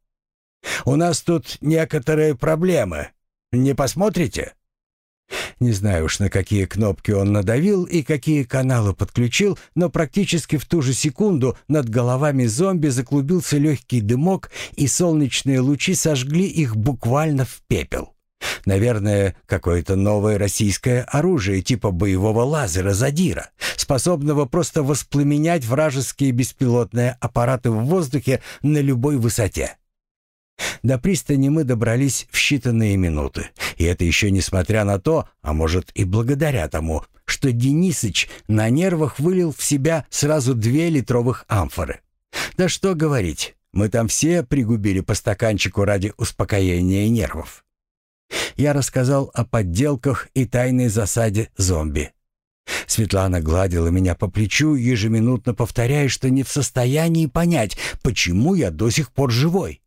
«У нас тут некоторые проблемы. Не посмотрите?» Не знаю уж, на какие кнопки он надавил и какие каналы подключил, но практически в ту же секунду над головами зомби заклубился легкий дымок, и солнечные лучи сожгли их буквально в пепел. Наверное, какое-то новое российское оружие типа боевого лазера «Задира», способного просто воспламенять вражеские беспилотные аппараты в воздухе на любой высоте. До пристани мы добрались в считанные минуты, И это еще несмотря на то, а может и благодаря тому, что Денисыч на нервах вылил в себя сразу две литровых амфоры. Да что говорить, мы там все пригубили по стаканчику ради успокоения нервов. Я рассказал о подделках и тайной засаде зомби. Светлана гладила меня по плечу, ежеминутно повторяя, что не в состоянии понять, почему я до сих пор живой.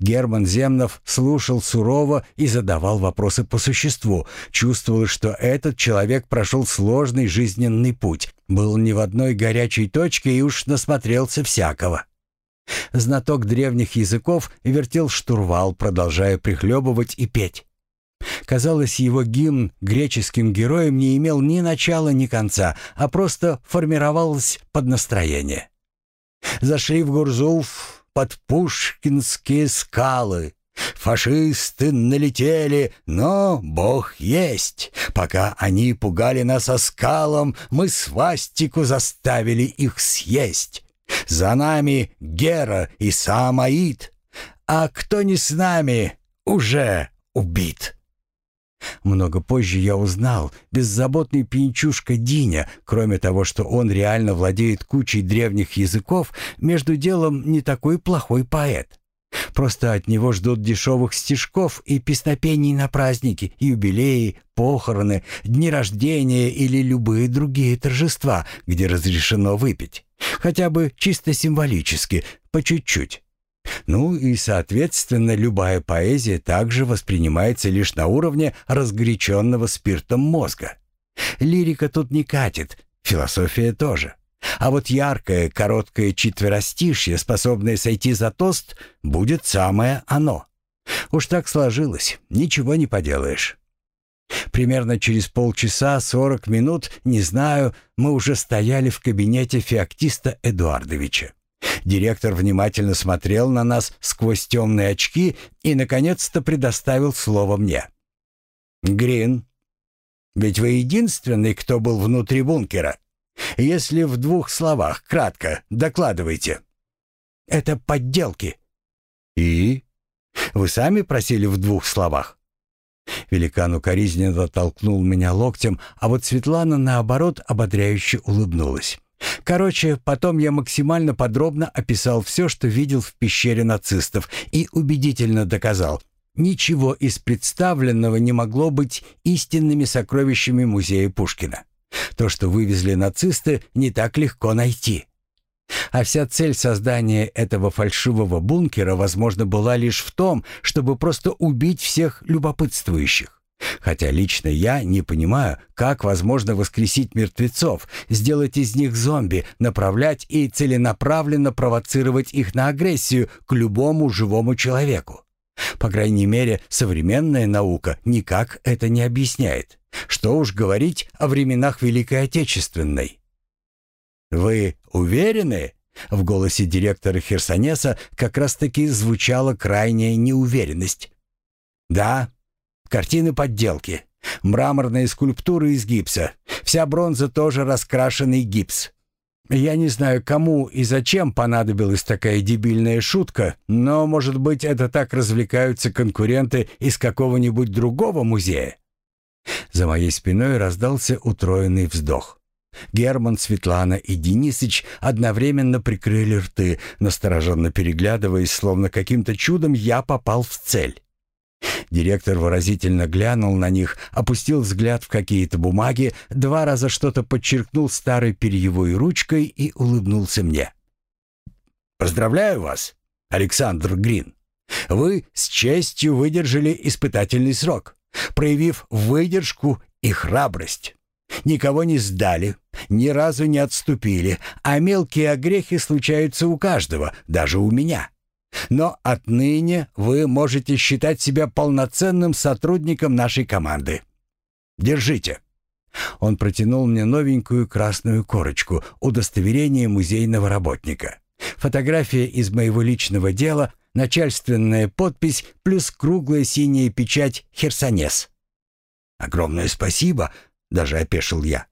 Герман Земнов слушал сурово и задавал вопросы по существу. Чувствовал, что этот человек прошел сложный жизненный путь, был не в одной горячей точке и уж насмотрелся всякого. Знаток древних языков вертел штурвал, продолжая прихлебывать и петь. Казалось, его гимн греческим героям не имел ни начала, ни конца, а просто формировался под настроение. Зашли в Гурзуф под пушкинские скалы. Фашисты налетели, но Бог есть. Пока они пугали нас оскалом, мы свастику заставили их съесть. За нами Гера и сам Аид, а кто не с нами, уже убит. Много позже я узнал, беззаботный пьянчушка Диня, кроме того, что он реально владеет кучей древних языков, между делом не такой плохой поэт. Просто от него ждут дешевых стишков и песнопений на праздники, юбилеи, похороны, дни рождения или любые другие торжества, где разрешено выпить. Хотя бы чисто символически, по чуть-чуть. Ну и, соответственно, любая поэзия также воспринимается лишь на уровне разгоряченного спиртом мозга. Лирика тут не катит, философия тоже. А вот яркое, короткое четверостишье, способное сойти за тост, будет самое оно. Уж так сложилось, ничего не поделаешь. Примерно через полчаса, сорок минут, не знаю, мы уже стояли в кабинете феоктиста Эдуардовича. Директор внимательно смотрел на нас сквозь темные очки и, наконец-то, предоставил слово мне. «Грин, ведь вы единственный, кто был внутри бункера. Если в двух словах, кратко, докладывайте». «Это подделки». «И? Вы сами просили в двух словах?» Великан укоризненно толкнул меня локтем, а вот Светлана, наоборот, ободряюще улыбнулась. Короче, потом я максимально подробно описал все, что видел в пещере нацистов, и убедительно доказал, ничего из представленного не могло быть истинными сокровищами музея Пушкина. То, что вывезли нацисты, не так легко найти. А вся цель создания этого фальшивого бункера, возможно, была лишь в том, чтобы просто убить всех любопытствующих. Хотя лично я не понимаю, как возможно воскресить мертвецов, сделать из них зомби, направлять и целенаправленно провоцировать их на агрессию к любому живому человеку. По крайней мере, современная наука никак это не объясняет. Что уж говорить о временах Великой Отечественной. «Вы уверены?» В голосе директора Херсонеса как раз-таки звучала крайняя неуверенность. «Да, Картины подделки. Мраморные скульптуры из гипса. Вся бронза тоже раскрашенный гипс. Я не знаю, кому и зачем понадобилась такая дебильная шутка, но, может быть, это так развлекаются конкуренты из какого-нибудь другого музея. За моей спиной раздался утроенный вздох. Герман, Светлана и Денисыч одновременно прикрыли рты, настороженно переглядываясь, словно каким-то чудом я попал в цель. Директор выразительно глянул на них, опустил взгляд в какие-то бумаги, два раза что-то подчеркнул старой перьевой ручкой и улыбнулся мне. «Поздравляю вас, Александр Грин. Вы с честью выдержали испытательный срок, проявив выдержку и храбрость. Никого не сдали, ни разу не отступили, а мелкие огрехи случаются у каждого, даже у меня. Но отныне вы можете считать себя полноценным сотрудником нашей команды. Держите». Он протянул мне новенькую красную корочку, удостоверение музейного работника. Фотография из моего личного дела, начальственная подпись плюс круглая синяя печать «Херсонес». «Огромное спасибо», — даже опешил я.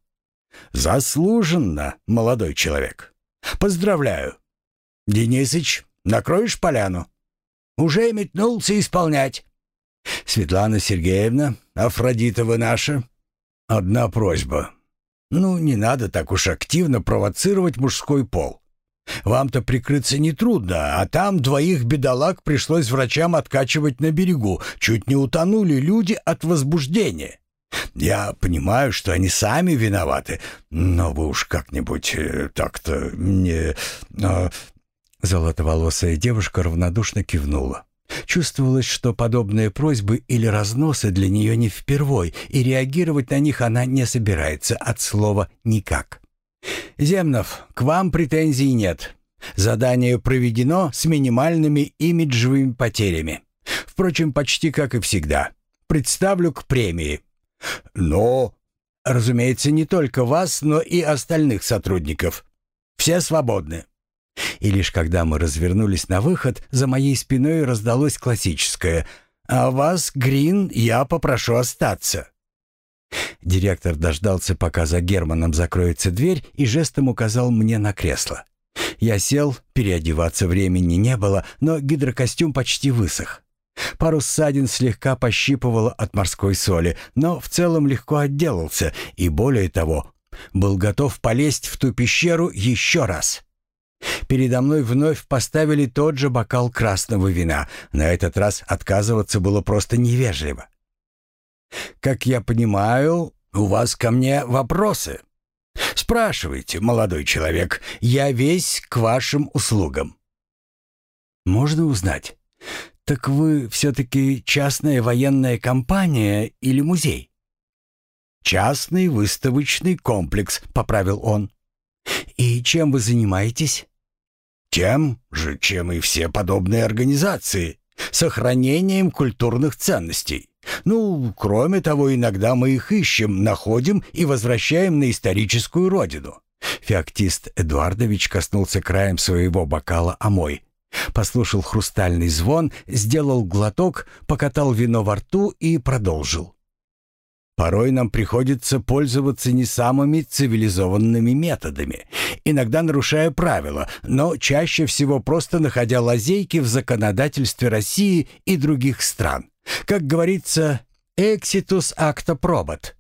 «Заслуженно, молодой человек. Поздравляю. Денисыч, Накроешь поляну?» «Уже метнулся исполнять». «Светлана Сергеевна, Афродита вы наша?» «Одна просьба. Ну, не надо так уж активно провоцировать мужской пол. Вам-то прикрыться нетрудно, а там двоих бедолаг пришлось врачам откачивать на берегу. Чуть не утонули люди от возбуждения. Я понимаю, что они сами виноваты, но вы уж как-нибудь э, так-то не...» а... Золотоволосая девушка равнодушно кивнула. Чувствовалось, что подобные просьбы или разносы для нее не впервой, и реагировать на них она не собирается от слова «никак». «Земнов, к вам претензий нет. Задание проведено с минимальными имиджевыми потерями. Впрочем, почти как и всегда. Представлю к премии». «Но...» «Разумеется, не только вас, но и остальных сотрудников. Все свободны». И лишь когда мы развернулись на выход, за моей спиной раздалось классическое «А вас, Грин, я попрошу остаться». Директор дождался, пока за Германом закроется дверь, и жестом указал мне на кресло. Я сел, переодеваться времени не было, но гидрокостюм почти высох. Пару ссадин слегка пощипывало от морской соли, но в целом легко отделался и, более того, был готов полезть в ту пещеру еще раз. Передо мной вновь поставили тот же бокал красного вина. На этот раз отказываться было просто невежливо. «Как я понимаю, у вас ко мне вопросы?» «Спрашивайте, молодой человек, я весь к вашим услугам». «Можно узнать, так вы все-таки частная военная компания или музей?» «Частный выставочный комплекс», — поправил он. «И чем вы занимаетесь?» «Тем же, чем и все подобные организации. Сохранением культурных ценностей. Ну, кроме того, иногда мы их ищем, находим и возвращаем на историческую родину». Феоктист Эдуардович коснулся краем своего бокала о мой. Послушал хрустальный звон, сделал глоток, покатал вино во рту и продолжил. Порой нам приходится пользоваться не самыми цивилизованными методами, иногда нарушая правила, но чаще всего просто находя лазейки в законодательстве России и других стран. Как говорится, «exitus acta probat».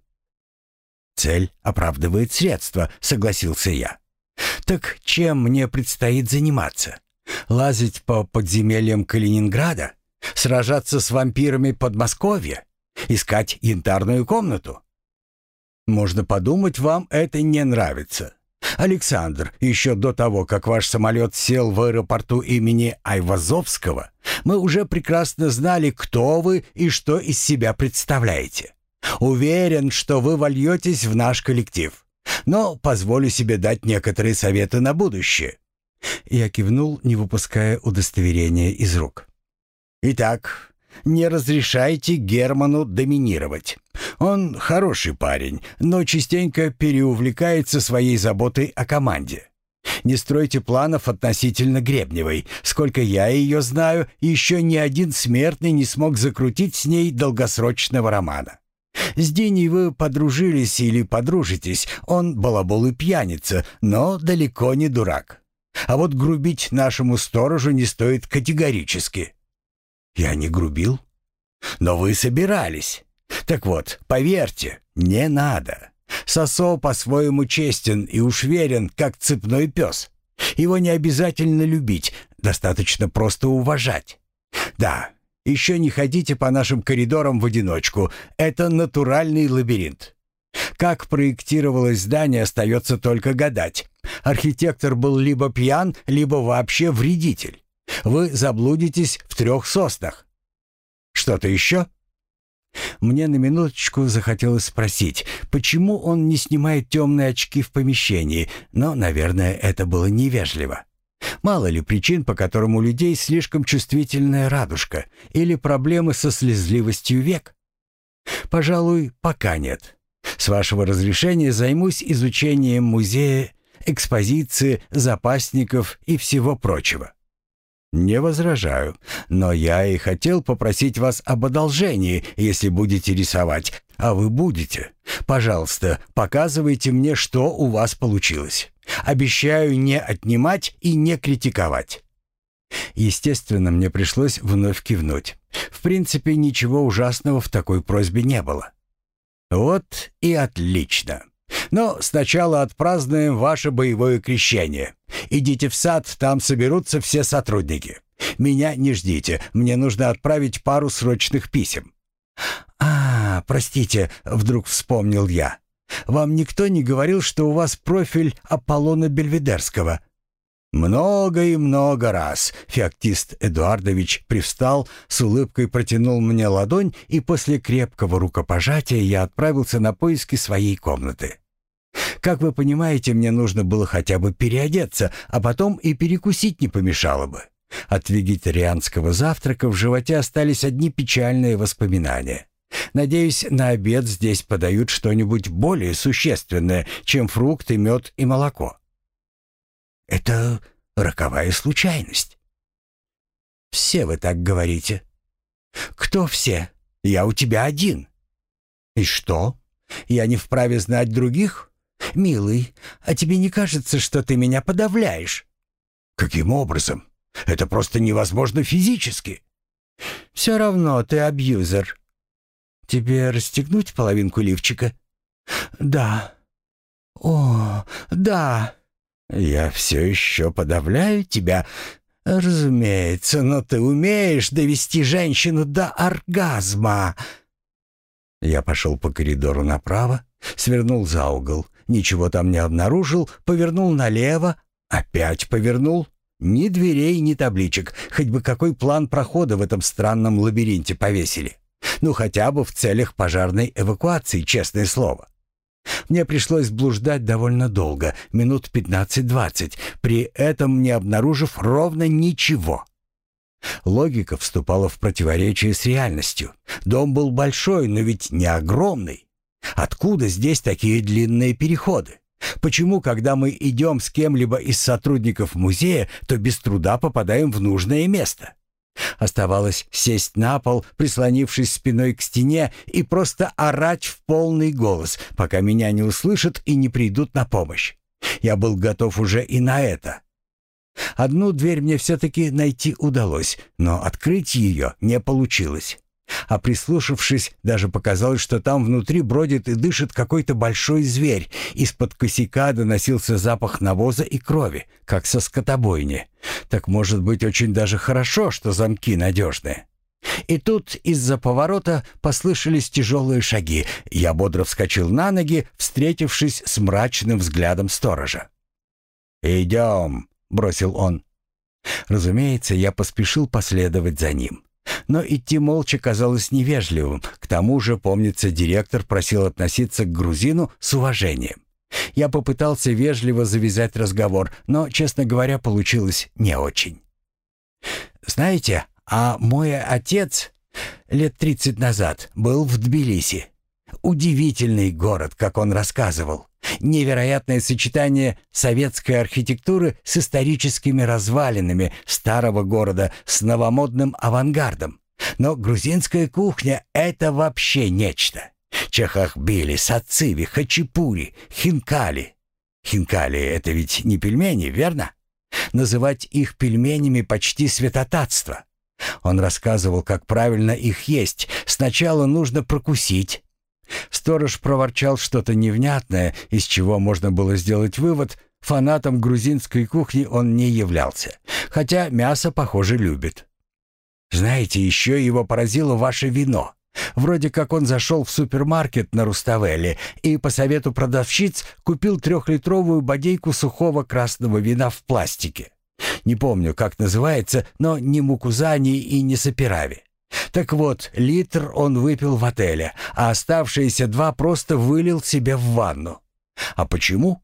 «Цель оправдывает средства», — согласился я. «Так чем мне предстоит заниматься? Лазить по подземельям Калининграда? Сражаться с вампирами Подмосковья?» Искать янтарную комнату? Можно подумать, вам это не нравится. Александр, еще до того, как ваш самолет сел в аэропорту имени Айвазовского, мы уже прекрасно знали, кто вы и что из себя представляете. Уверен, что вы вольетесь в наш коллектив. Но позволю себе дать некоторые советы на будущее». Я кивнул, не выпуская удостоверения из рук. «Итак, не разрешайте Герману доминировать. Он хороший парень, но частенько переувлекается своей заботой о команде. Не стройте планов относительно Гребневой. Сколько я ее знаю, еще ни один смертный не смог закрутить с ней долгосрочного романа. С Диней вы подружились или подружитесь. Он балабол и пьяница, но далеко не дурак. А вот грубить нашему сторожу не стоит категорически. Я не грубил. Но вы собирались. Так вот, поверьте, не надо. Сосо по-своему честен и уж верен, как цепной пес. Его не обязательно любить, достаточно просто уважать. Да, еще не ходите по нашим коридорам в одиночку. Это натуральный лабиринт. Как проектировалось здание, остается только гадать. Архитектор был либо пьян, либо вообще вредитель. Вы заблудитесь в трех соснах. Что-то еще?» Мне на минуточку захотелось спросить, почему он не снимает темные очки в помещении, но, наверное, это было невежливо. Мало ли причин, по которым у людей слишком чувствительная радужка или проблемы со слезливостью век? Пожалуй, пока нет. С вашего разрешения займусь изучением музея, экспозиции, запасников и всего прочего. «Не возражаю, но я и хотел попросить вас об одолжении, если будете рисовать. А вы будете. Пожалуйста, показывайте мне, что у вас получилось. Обещаю не отнимать и не критиковать». Естественно, мне пришлось вновь кивнуть. В принципе, ничего ужасного в такой просьбе не было. Вот и отлично. Но сначала отпразднуем ваше боевое крещение. Идите в сад, там соберутся все сотрудники. Меня не ждите, мне нужно отправить пару срочных писем». «А, простите», — вдруг вспомнил я. «Вам никто не говорил, что у вас профиль Аполлона Бельведерского?» «Много и много раз», — феоктист Эдуардович привстал, с улыбкой протянул мне ладонь, и после крепкого рукопожатия я отправился на поиски своей комнаты. Как вы понимаете, мне нужно было хотя бы переодеться, а потом и перекусить не помешало бы. От вегетарианского завтрака в животе остались одни печальные воспоминания. Надеюсь, на обед здесь подают что-нибудь более существенное, чем фрукты, мед и молоко. Это роковая случайность. Все вы так говорите. Кто все? Я у тебя один. И что? Я не вправе знать других? Милый, а тебе не кажется, что ты меня подавляешь? Каким образом? Это просто невозможно физически. Все равно ты абьюзер. Тебе расстегнуть половинку лифчика? Да. О, да. Я все еще подавляю тебя. Разумеется, но ты умеешь довести женщину до оргазма. Я пошел по коридору направо, свернул за угол, ничего там не обнаружил, повернул налево, опять повернул, ни дверей, ни табличек, хоть бы какой план прохода в этом странном лабиринте повесили. Ну, хотя бы в целях пожарной эвакуации, честное слово. Мне пришлось блуждать довольно долго, минут 15-20, при этом не обнаружив ровно ничего. Логика вступала в противоречие с реальностью. Дом был большой, но ведь не огромный. Откуда здесь такие длинные переходы? Почему, когда мы идем с кем-либо из сотрудников музея, то без труда попадаем в нужное место? Оставалось сесть на пол, прислонившись спиной к стене, и просто орать в полный голос, пока меня не услышат и не придут на помощь. Я был готов уже и на это. Одну дверь мне все-таки найти удалось, но открыть ее не получилось. А прислушавшись, даже показалось, что там внутри бродит и дышит какой-то большой зверь. Из-под косяка доносился запах навоза и крови, как со скотобойни. Так может быть очень даже хорошо, что замки надежные. И тут из-за поворота послышались тяжелые шаги. Я бодро вскочил на ноги, встретившись с мрачным взглядом сторожа. «Идем», — бросил он. Разумеется, я поспешил последовать за ним. Но идти молча казалось невежливым. К тому же, помнится, директор просил относиться к грузину с уважением. Я попытался вежливо завязать разговор, но, честно говоря, получилось не очень. «Знаете, а мой отец лет тридцать назад был в Тбилиси. Удивительный город, как он рассказывал. Невероятное сочетание советской архитектуры с историческими развалинами старого города с новомодным авангардом. Но грузинская кухня — это вообще нечто. Чахахбили, сациви, хачапури, хинкали. Хинкали — это ведь не пельмени, верно? Называть их пельменями почти святотатство. Он рассказывал, как правильно их есть. Сначала нужно прокусить, Сторож проворчал что-то невнятное, из чего можно было сделать вывод, фанатом грузинской кухни он не являлся, хотя мясо, похоже, любит. Знаете, еще его поразило ваше вино. Вроде как он зашел в супермаркет на Руставеле и по совету продавщиц купил трехлитровую бодейку сухого красного вина в пластике. Не помню, как называется, но не мукузани и не сапирави. Так вот, литр он выпил в отеле, а оставшиеся два просто вылил себе в ванну. А почему?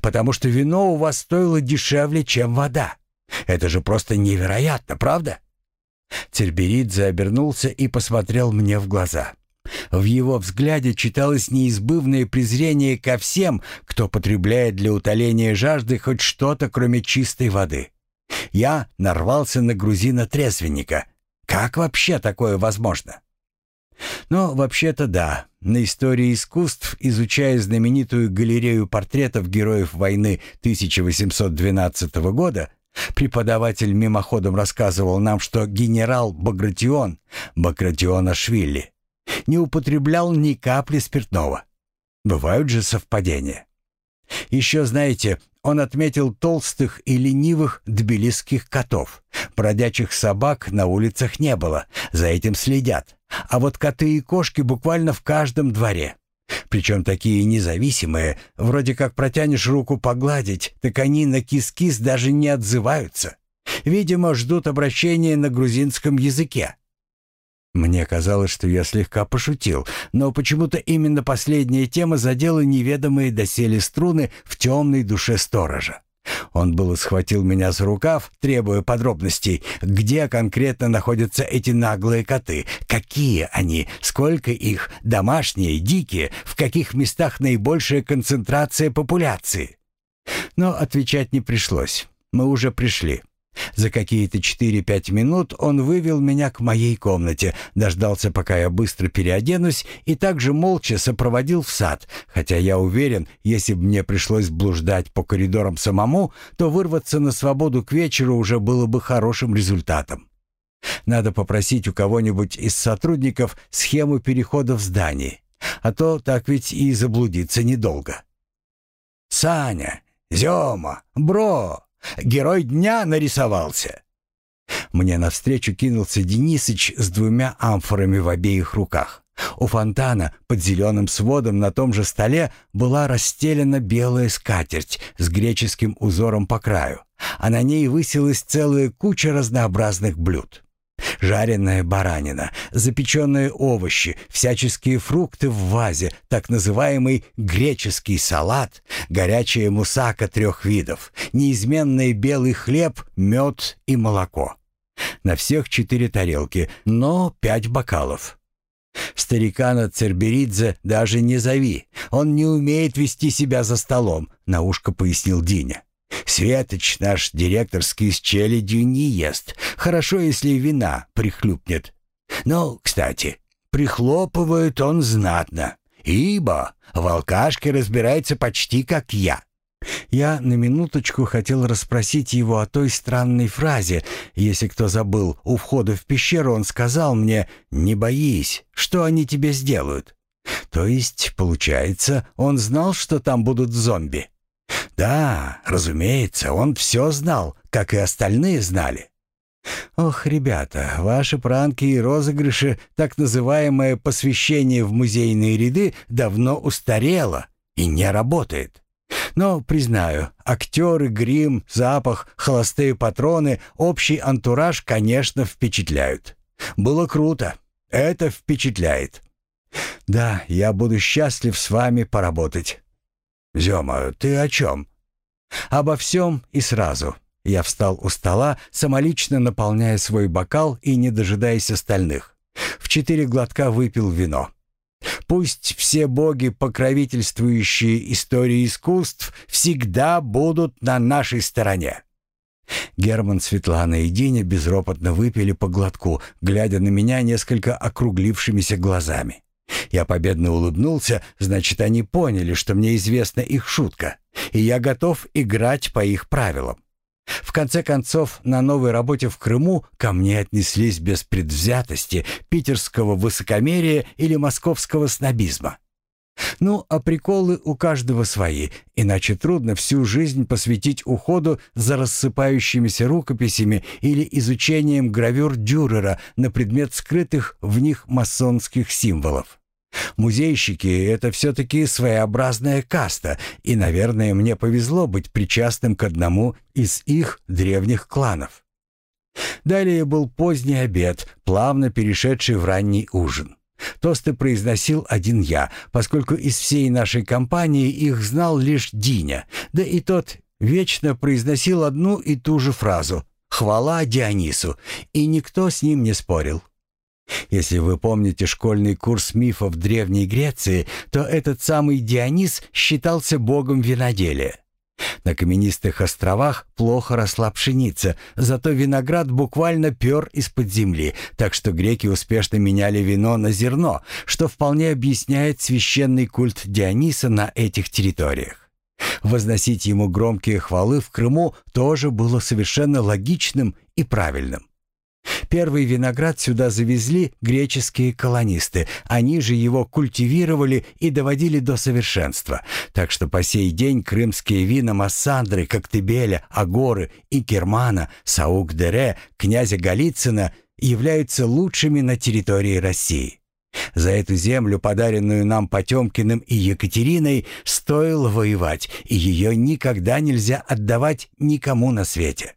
Потому что вино у вас стоило дешевле, чем вода. Это же просто невероятно, правда? Церберидзе обернулся и посмотрел мне в глаза. В его взгляде читалось неизбывное презрение ко всем, кто потребляет для утоления жажды хоть что-то, кроме чистой воды. Я нарвался на грузина-трезвенника — как вообще такое возможно? Но вообще-то да. На истории искусств, изучая знаменитую галерею портретов героев войны 1812 года, Преподаватель мимоходом рассказывал нам, что генерал Багратион, Багратионашвили, не употреблял ни капли спиртного. Бывают же совпадения. Еще, знаете, он отметил толстых и ленивых тбилисских котов. Бродячих собак на улицах не было, за этим следят. А вот коты и кошки буквально в каждом дворе. Причем такие независимые, вроде как протянешь руку погладить, так они на кис-кис даже не отзываются. Видимо, ждут обращения на грузинском языке. Мне казалось, что я слегка пошутил, но почему-то именно последняя тема задела неведомые доселе струны в темной душе сторожа. Он было схватил меня за рукав, требуя подробностей, где конкретно находятся эти наглые коты, какие они, сколько их, домашние, дикие, в каких местах наибольшая концентрация популяции. Но отвечать не пришлось. Мы уже пришли. За какие-то 4-5 минут он вывел меня к моей комнате, дождался, пока я быстро переоденусь, и также молча сопроводил в сад, хотя я уверен, если бы мне пришлось блуждать по коридорам самому, то вырваться на свободу к вечеру уже было бы хорошим результатом. Надо попросить у кого-нибудь из сотрудников схему перехода в здании, а то так ведь и заблудиться недолго. «Саня! Зёма! Бро!» Герой дня нарисовался!» Мне навстречу кинулся Денисыч с двумя амфорами в обеих руках. У фонтана под зеленым сводом на том же столе была расстелена белая скатерть с греческим узором по краю, а на ней высилась целая куча разнообразных блюд. Жареная баранина, запеченные овощи, всяческие фрукты в вазе, так называемый греческий салат, горячая мусака трех видов, неизменный белый хлеб, мед и молоко. На всех четыре тарелки, но пять бокалов. Старикана Церберидзе даже не зови, он не умеет вести себя за столом, на ушко пояснил Диня. Светоч наш директорский с челядью не ест. Хорошо, если вина прихлюпнет. Но, кстати, прихлопывает он знатно, ибо в алкашке разбирается почти как я. Я на минуточку хотел расспросить его о той странной фразе. Если кто забыл, у входа в пещеру он сказал мне «Не боись, что они тебе сделают?» То есть, получается, он знал, что там будут зомби? Да, разумеется, он все знал, как и остальные знали. Ох, ребята, ваши пранки и розыгрыши, так называемое посвящение в музейные ряды, давно устарело и не работает. Но, признаю, актеры, грим, запах, холостые патроны, общий антураж, конечно, впечатляют. Было круто. Это впечатляет. Да, я буду счастлив с вами поработать. «Зема, ты о чем?» «Обо всем и сразу». Я встал у стола, самолично наполняя свой бокал и не дожидаясь остальных. В четыре глотка выпил вино. Пусть все боги, покровительствующие истории искусств, всегда будут на нашей стороне. Герман, Светлана и Диня безропотно выпили по глотку, глядя на меня несколько округлившимися глазами. Я победно улыбнулся, значит, они поняли, что мне известна их шутка, и я готов играть по их правилам. В конце концов, на новой работе в Крыму ко мне отнеслись без предвзятости, питерского высокомерия или московского снобизма. Ну, а приколы у каждого свои, иначе трудно всю жизнь посвятить уходу за рассыпающимися рукописями или изучением гравюр Дюрера на предмет скрытых в них масонских символов. Музейщики — это все-таки своеобразная каста, и, наверное, мне повезло быть причастным к одному из их древних кланов. Далее был поздний обед, плавно перешедший в ранний ужин. Тосты произносил один я, поскольку из всей нашей компании их знал лишь Диня, да и тот вечно произносил одну и ту же фразу «Хвала Дионису», и никто с ним не спорил. Если вы помните школьный курс мифов Древней Греции, то этот самый Дионис считался богом виноделия. На каменистых островах плохо росла пшеница, зато виноград буквально пер из-под земли, так что греки успешно меняли вино на зерно, что вполне объясняет священный культ Диониса на этих территориях. Возносить ему громкие хвалы в Крыму тоже было совершенно логичным и правильным. Первый виноград сюда завезли греческие колонисты. Они же его культивировали и доводили до совершенства. Так что по сей день крымские вина Массандры, Коктебеля, Агоры и Кермана, Саук-Дере, князя Голицына являются лучшими на территории России. За эту землю, подаренную нам Потемкиным и Екатериной, стоило воевать, и ее никогда нельзя отдавать никому на свете.